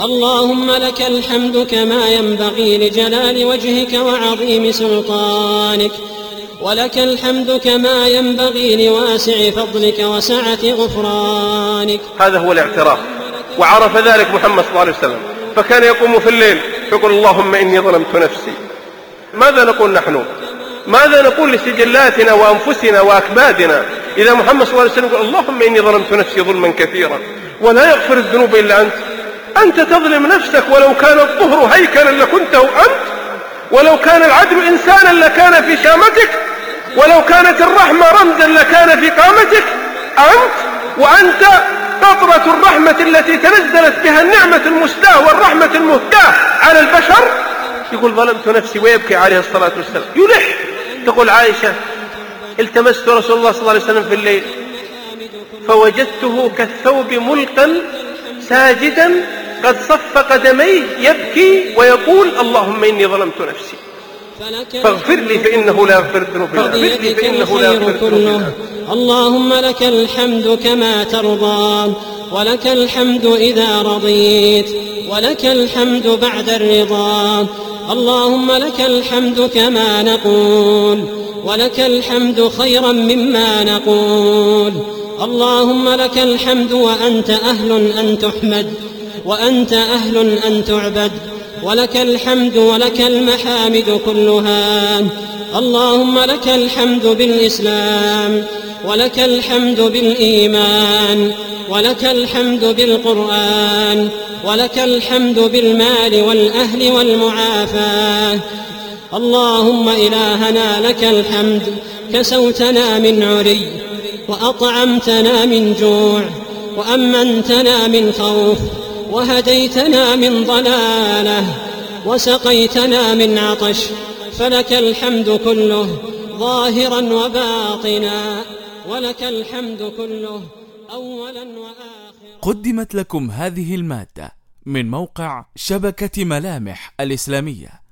اللهم لك الحمد كما ينبغي لجلال وجهك وعظيم سلطانك. ولك الحمد كما ينبغي لواسع فضلك وسعة غفرانك. هذا هو الاعتراف. وعرف ذلك محمد صلى الله عليه وسلم. فكان يقوم في الليل يقول اللهم إني ظلمت نفسي. ماذا نقول نحن؟ ماذا نقول لسجلاتنا وأنفسنا وأكبادنا؟ إذا محمد صلى الله عليه وسلم يقول اللهم إني ظلمت نفسي ظلما كثيرا. ولا يغفر الذنوب إلا أنت. أنت تظلم نفسك ولو كان الطهر هيكلا لكنته أنت ولو كان العدل إنسانا لكان في شامتك ولو كانت الرحمة رمزا لكان في قامتك أنت وأنت قطرة الرحمة التي تنزلت بها النعمة المستاه والرحمة المهداة على البشر. يقول ظلمت نفسي ويبكي عليه الصلاة والسلام. يلح. تقول عائشة التمست رسول الله صلى الله عليه وسلم في الليل فوجدته كالثوب ملقا ساجدا قد صف قدميه يبكي ويقول اللهم إني ظلمت نفسي. فاغفر لي فإنه لا يغفر الذنوب اغفر لي فإنه لا يغفر الذنوب اللهم لك الحمد كما ترضى ولك الحمد إذا رضيت ولك الحمد بعد الرضا. اللهم لك الحمد كما نقول ولك الحمد خيرا مما نقول. اللهم لك الحمد وأنت أهل أن تحمد. وأنت أهل أن تعبد ولك الحمد ولك المحامد كلها. اللهم لك الحمد بالإسلام ولك الحمد بالإيمان ولك الحمد بالقرآن ولك الحمد بالمال والأهل والمعافاة اللهم إلهنا لك الحمد كسوتنا من عري وأطعمتنا من جوع وأمنتنا من خوف. وهديتنا من ضلالة وسقيتنا من عطش فلك الحمد كله ظاهرا وباطنا ولك الحمد كله اولا واخرا. قدمت لكم هذه المادة من موقع شبكة ملامح الإسلامية.